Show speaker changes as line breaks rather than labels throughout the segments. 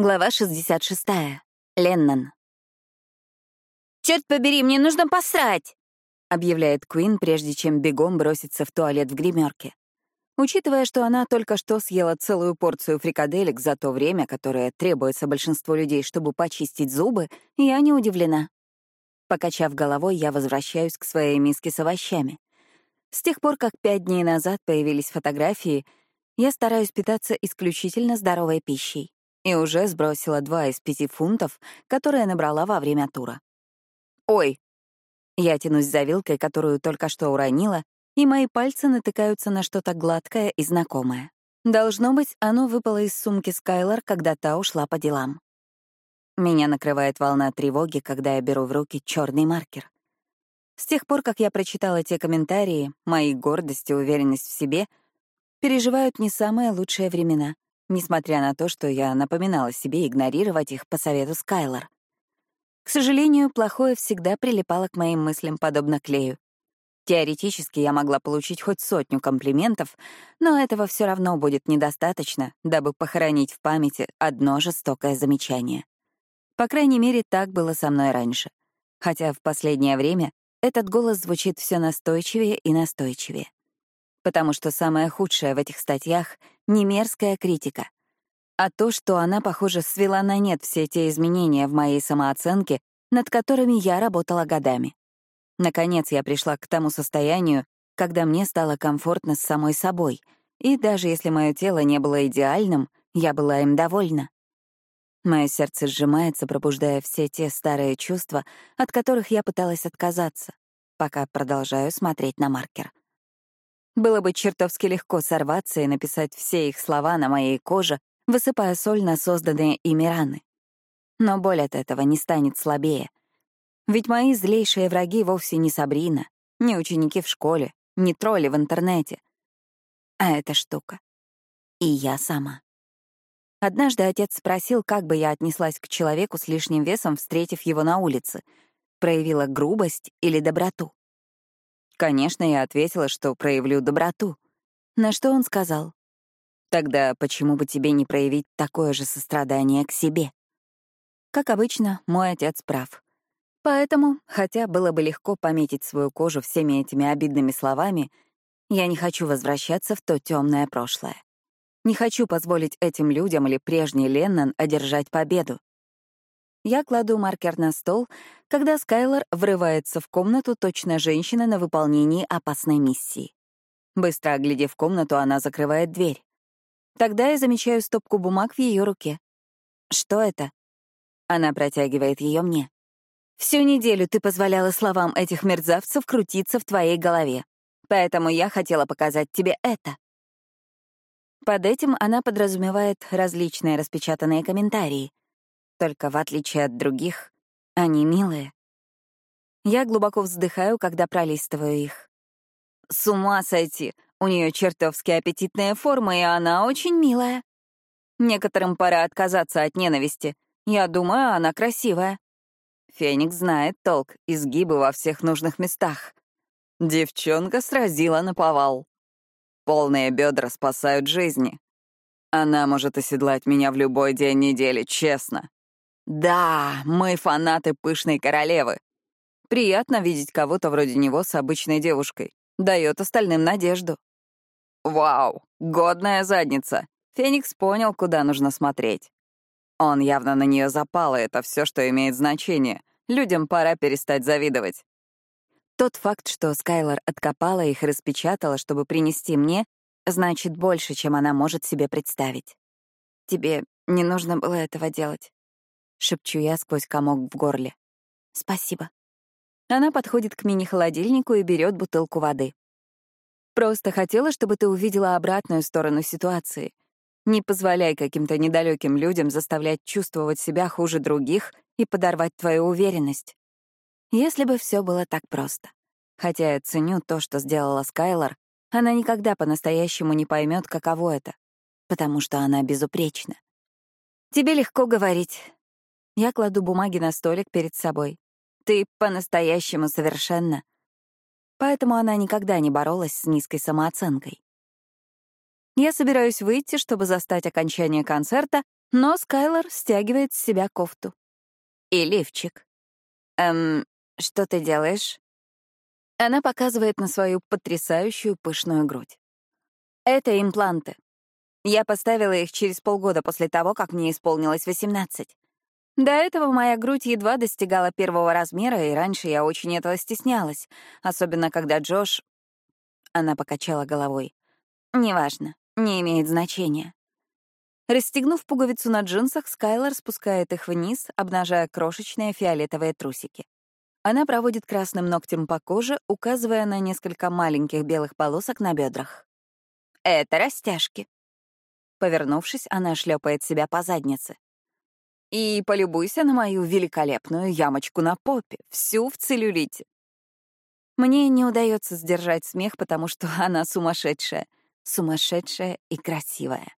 Глава 66. Леннон. «Черт побери, мне нужно посрать!» — объявляет Куин, прежде чем бегом броситься в туалет в гримерке. Учитывая, что она только что съела целую порцию фрикаделек за то время, которое требуется большинству людей, чтобы почистить зубы, я не удивлена. Покачав головой, я возвращаюсь к своей миске с овощами. С тех пор, как пять дней назад появились фотографии, я стараюсь питаться исключительно здоровой пищей и уже сбросила два из пяти фунтов, которые набрала во время тура. «Ой!» Я тянусь за вилкой, которую только что уронила, и мои пальцы натыкаются на что-то гладкое и знакомое. Должно быть, оно выпало из сумки Скайлор, когда та ушла по делам. Меня накрывает волна тревоги, когда я беру в руки черный маркер. С тех пор, как я прочитала те комментарии, мои гордость и уверенность в себе переживают не самые лучшие времена — несмотря на то, что я напоминала себе игнорировать их по совету Скайлор. К сожалению, плохое всегда прилипало к моим мыслям подобно клею. Теоретически я могла получить хоть сотню комплиментов, но этого все равно будет недостаточно, дабы похоронить в памяти одно жестокое замечание. По крайней мере, так было со мной раньше. Хотя в последнее время этот голос звучит все настойчивее и настойчивее потому что самое худшее в этих статьях — не мерзкая критика, а то, что она, похоже, свела на нет все те изменения в моей самооценке, над которыми я работала годами. Наконец я пришла к тому состоянию, когда мне стало комфортно с самой собой, и даже если мое тело не было идеальным, я была им довольна. Мое сердце сжимается, пробуждая все те старые чувства, от которых я пыталась отказаться, пока продолжаю смотреть на маркер. Было бы чертовски легко сорваться и написать все их слова на моей коже, высыпая соль на созданные ими раны. Но боль от этого не станет слабее. Ведь мои злейшие враги вовсе не Сабрина, не ученики в школе, не тролли в интернете. А эта штука. И я сама. Однажды отец спросил, как бы я отнеслась к человеку с лишним весом, встретив его на улице. Проявила грубость или доброту. Конечно, я ответила, что проявлю доброту. На что он сказал? Тогда почему бы тебе не проявить такое же сострадание к себе? Как обычно, мой отец прав. Поэтому, хотя было бы легко пометить свою кожу всеми этими обидными словами, я не хочу возвращаться в то темное прошлое. Не хочу позволить этим людям или прежней Леннон одержать победу. Я кладу маркер на стол, когда Скайлор врывается в комнату точно женщина на выполнении опасной миссии. Быстро оглядев комнату, она закрывает дверь. Тогда я замечаю стопку бумаг в ее руке. «Что это?» Она протягивает ее мне. «Всю неделю ты позволяла словам этих мерзавцев крутиться в твоей голове, поэтому я хотела показать тебе это». Под этим она подразумевает различные распечатанные комментарии, только в отличие от других, они милые. Я глубоко вздыхаю, когда пролистываю их. С ума сойти! У нее чертовски аппетитная форма, и она очень милая. Некоторым пора отказаться от ненависти. Я думаю, она красивая. Феникс знает толк, изгибы во всех нужных местах. Девчонка сразила на повал. Полные бедра спасают жизни. Она может оседлать меня в любой день недели, честно. Да, мы фанаты пышной королевы. Приятно видеть кого-то вроде него с обычной девушкой. Дает остальным надежду. Вау, годная задница. Феникс понял, куда нужно смотреть. Он явно на нее запал, и это все, что имеет значение. Людям пора перестать завидовать. Тот факт, что Скайлор откопала их и распечатала, чтобы принести мне, значит больше, чем она может себе представить. Тебе не нужно было этого делать. — шепчу я сквозь комок в горле. «Спасибо». Она подходит к мини-холодильнику и берет бутылку воды. «Просто хотела, чтобы ты увидела обратную сторону ситуации. Не позволяй каким-то недалеким людям заставлять чувствовать себя хуже других и подорвать твою уверенность. Если бы все было так просто. Хотя я ценю то, что сделала Скайлор, она никогда по-настоящему не поймет, каково это, потому что она безупречна. Тебе легко говорить, я кладу бумаги на столик перед собой. Ты по-настоящему совершенно. Поэтому она никогда не боролась с низкой самооценкой. Я собираюсь выйти, чтобы застать окончание концерта, Но Скайлор стягивает с себя кофту. И лифчик. «Эм, что ты делаешь?» Она показывает на свою потрясающую пышную грудь. Это импланты. Я поставила их через полгода после того, как мне исполнилось 18. До этого моя грудь едва достигала первого размера, и раньше я очень этого стеснялась, особенно когда Джош... Она покачала головой. «Неважно, не имеет значения». Расстегнув пуговицу на джинсах, Скайлор спускает их вниз, обнажая крошечные фиолетовые трусики. Она проводит красным ногтем по коже, указывая на несколько маленьких белых полосок на бедрах. «Это растяжки». Повернувшись, она шлепает себя по заднице. «И полюбуйся на мою великолепную ямочку на попе, всю в целлюлите». Мне не удается сдержать смех, потому что она сумасшедшая. Сумасшедшая и красивая.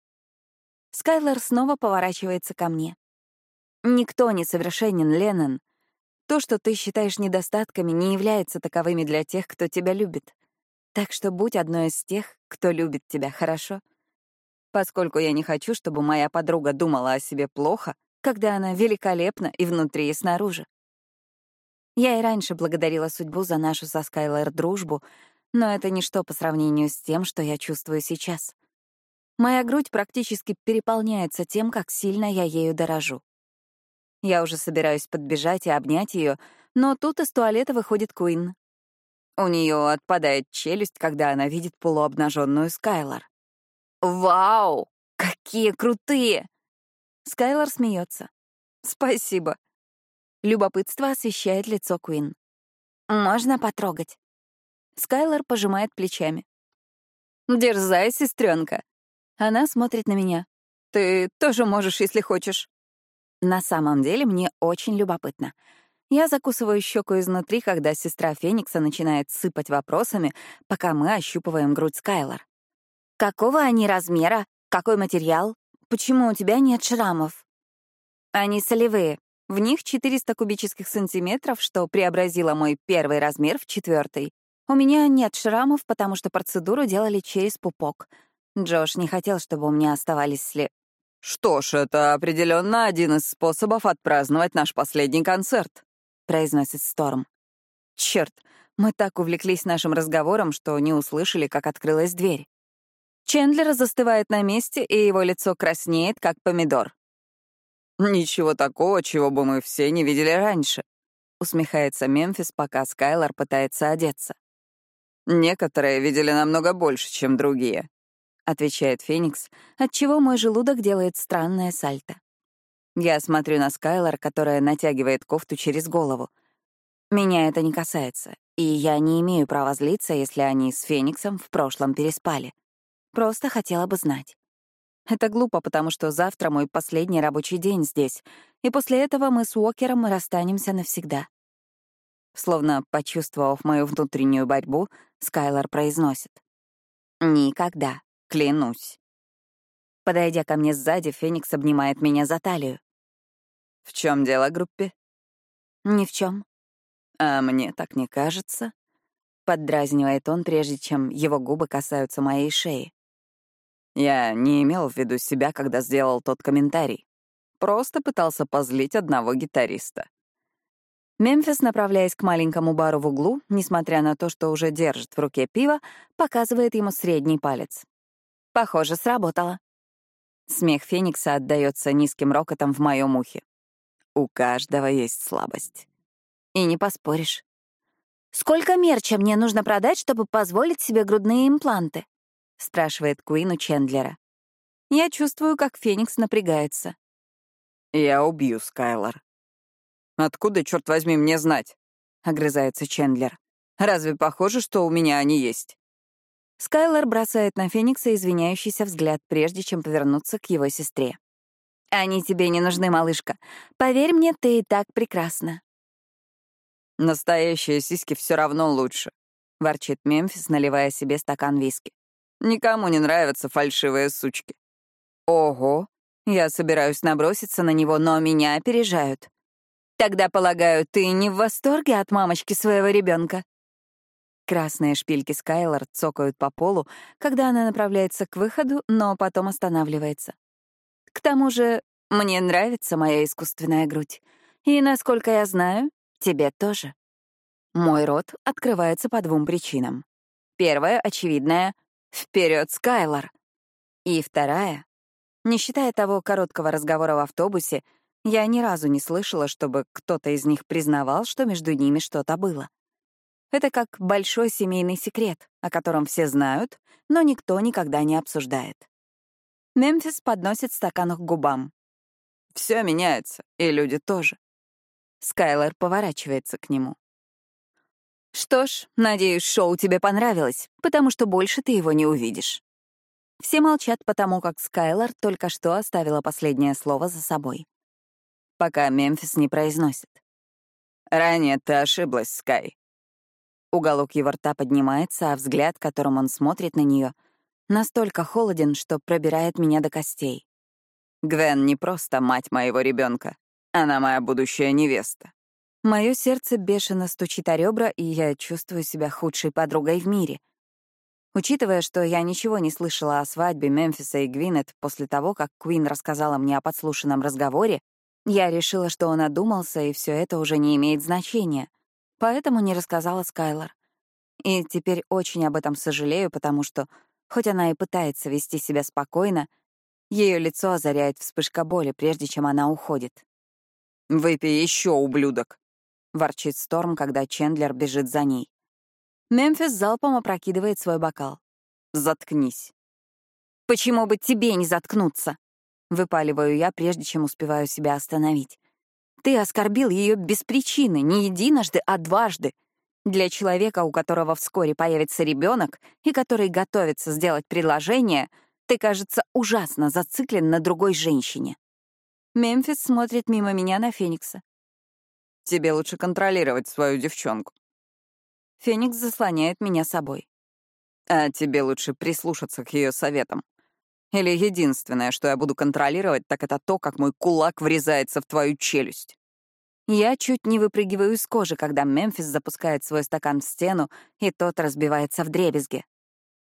Скайлор снова поворачивается ко мне. «Никто не совершенен, Леннон. То, что ты считаешь недостатками, не является таковыми для тех, кто тебя любит. Так что будь одной из тех, кто любит тебя, хорошо? Поскольку я не хочу, чтобы моя подруга думала о себе плохо, когда она великолепна и внутри, и снаружи. Я и раньше благодарила судьбу за нашу со Скайлер дружбу, но это ничто по сравнению с тем, что я чувствую сейчас. Моя грудь практически переполняется тем, как сильно я ею дорожу. Я уже собираюсь подбежать и обнять ее, но тут из туалета выходит Куин. У нее отпадает челюсть, когда она видит полуобнаженную Скайлор. «Вау! Какие крутые!» Скайлор смеется. «Спасибо». Любопытство освещает лицо Куин. «Можно потрогать?» Скайлор пожимает плечами. «Дерзай, сестренка. Она смотрит на меня. «Ты тоже можешь, если хочешь». На самом деле мне очень любопытно. Я закусываю щеку изнутри, когда сестра Феникса начинает сыпать вопросами, пока мы ощупываем грудь Скайлор. «Какого они размера? Какой материал? Почему у тебя нет шрамов?» «Они солевые. В них 400 кубических сантиметров, что преобразило мой первый размер в четвертый. У меня нет шрамов, потому что процедуру делали через пупок. Джош не хотел, чтобы у меня оставались след...
«Что ж, это определенно один из способов отпраздновать наш последний концерт», — произносит Сторм.
Черт, мы так увлеклись нашим разговором, что не услышали, как открылась дверь. Чендлер застывает на месте, и его лицо краснеет, как помидор.
«Ничего такого, чего бы мы все не видели раньше», — усмехается Мемфис, пока Скайлор пытается одеться. «Некоторые видели намного больше, чем другие отвечает Феникс, отчего мой желудок делает странное сальто. Я смотрю на Скайлор, которая натягивает кофту через голову. Меня это не касается, и я не имею права злиться, если они с Фениксом в прошлом переспали. Просто хотела бы знать. Это глупо, потому что завтра мой последний рабочий день здесь, и после этого мы с Уокером расстанемся навсегда. Словно почувствовав мою внутреннюю борьбу, Скайлор произносит. «Никогда. Клянусь. Подойдя ко мне сзади, Феникс обнимает меня за талию. «В чем дело, группе?»
«Ни в чем.
«А мне так не кажется?»
Поддразнивает он, прежде чем его губы касаются моей шеи.
«Я не имел в виду себя, когда сделал тот комментарий. Просто пытался позлить одного гитариста».
Мемфис, направляясь к маленькому бару в углу, несмотря на то, что уже держит в руке пиво, показывает ему средний палец. Похоже, сработало. Смех Феникса отдаётся низким рокотом в моем ухе.
У каждого есть слабость.
И не поспоришь. «Сколько мерча мне нужно продать, чтобы позволить себе грудные импланты?» — спрашивает Куин у Чендлера. Я чувствую, как Феникс напрягается.
«Я убью Скайлор». «Откуда, черт возьми, мне знать?» — огрызается Чендлер. «Разве похоже, что у меня они есть?»
Скайлор бросает на Феникса извиняющийся взгляд, прежде чем повернуться к его сестре. «Они тебе не нужны, малышка. Поверь мне, ты и так прекрасна».
«Настоящие сиськи все равно лучше», — ворчит Мемфис, наливая себе стакан виски. «Никому не нравятся фальшивые сучки».
«Ого, я собираюсь наброситься на него, но меня опережают. Тогда, полагаю, ты не в восторге от мамочки своего ребенка? Красные шпильки Скайлор цокают по полу, когда она направляется к выходу, но потом останавливается. К тому же Мне нравится моя искусственная грудь. И, насколько я знаю, тебе тоже. Мой рот открывается по двум причинам. Первая, очевидная — вперед, Скайлор. И вторая — не считая того короткого разговора в автобусе, я ни разу не слышала, чтобы кто-то из них признавал, что между ними что-то было. Это как большой семейный секрет, о котором все знают, но никто никогда не обсуждает. Мемфис подносит стакан к губам.
Все меняется, и люди тоже.
Скайлер поворачивается к нему. Что ж, надеюсь, шоу тебе понравилось, потому что больше ты его не увидишь. Все молчат потому, как Скайлер только что оставила последнее слово за собой. Пока Мемфис не произносит.
«Ранее ты ошиблась, Скай.
Уголок его рта поднимается, а взгляд, которым он смотрит на нее, настолько холоден, что пробирает меня до костей.
Гвен не просто мать моего ребенка, она моя будущая невеста.
Мое сердце бешено стучит о ребра, и я чувствую себя худшей подругой в мире. Учитывая, что я ничего не слышала о свадьбе Мемфиса и Гвинет после того, как Куин рассказала мне о подслушанном разговоре, я решила, что он одумался, и все это уже не имеет значения — Поэтому не рассказала Скайлор. И теперь очень об этом сожалею, потому что, хоть она и пытается вести себя спокойно, ее лицо озаряет вспышка боли, прежде чем она уходит.
«Выпей еще, ублюдок!»
— ворчит Сторм, когда Чендлер бежит за ней. Мемфис залпом опрокидывает свой бокал.
«Заткнись».
«Почему бы тебе не заткнуться?» — выпаливаю я, прежде чем успеваю себя остановить. Ты оскорбил ее без причины, не единожды, а дважды. Для человека, у которого вскоре появится ребенок и который готовится сделать предложение, ты, кажется, ужасно зациклен на другой женщине. Мемфис смотрит мимо меня на Феникса.
Тебе лучше контролировать свою девчонку.
Феникс заслоняет меня собой.
А тебе лучше прислушаться к ее советам. Или единственное, что я буду контролировать, так это то, как мой кулак врезается в твою челюсть.
Я чуть не выпрыгиваю из кожи, когда Мемфис запускает свой стакан в стену, и тот разбивается в дребезги.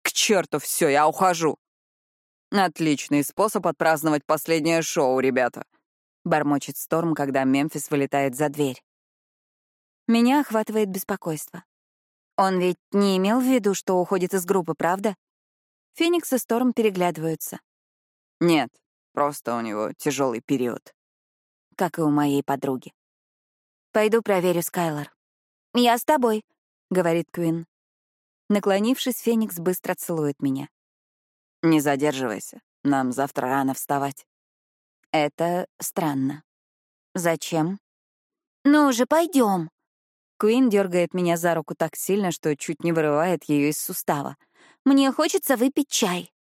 «К черту все, я ухожу!» «Отличный способ отпраздновать последнее шоу, ребята», —
бормочет Сторм, когда Мемфис вылетает за дверь. Меня охватывает беспокойство. Он ведь не имел в виду, что уходит из группы, правда? Феникс и Сторм переглядываются.
Нет, просто у него тяжелый период.
Как и у моей подруги. Пойду проверю Скайлор. «Я с тобой», — говорит Куин. Наклонившись, Феникс быстро целует меня.
«Не задерживайся, нам завтра рано вставать».
Это странно. Зачем? «Ну же, пойдем. Куин дергает меня за руку так сильно, что чуть не вырывает ее из сустава. «Мне хочется выпить чай».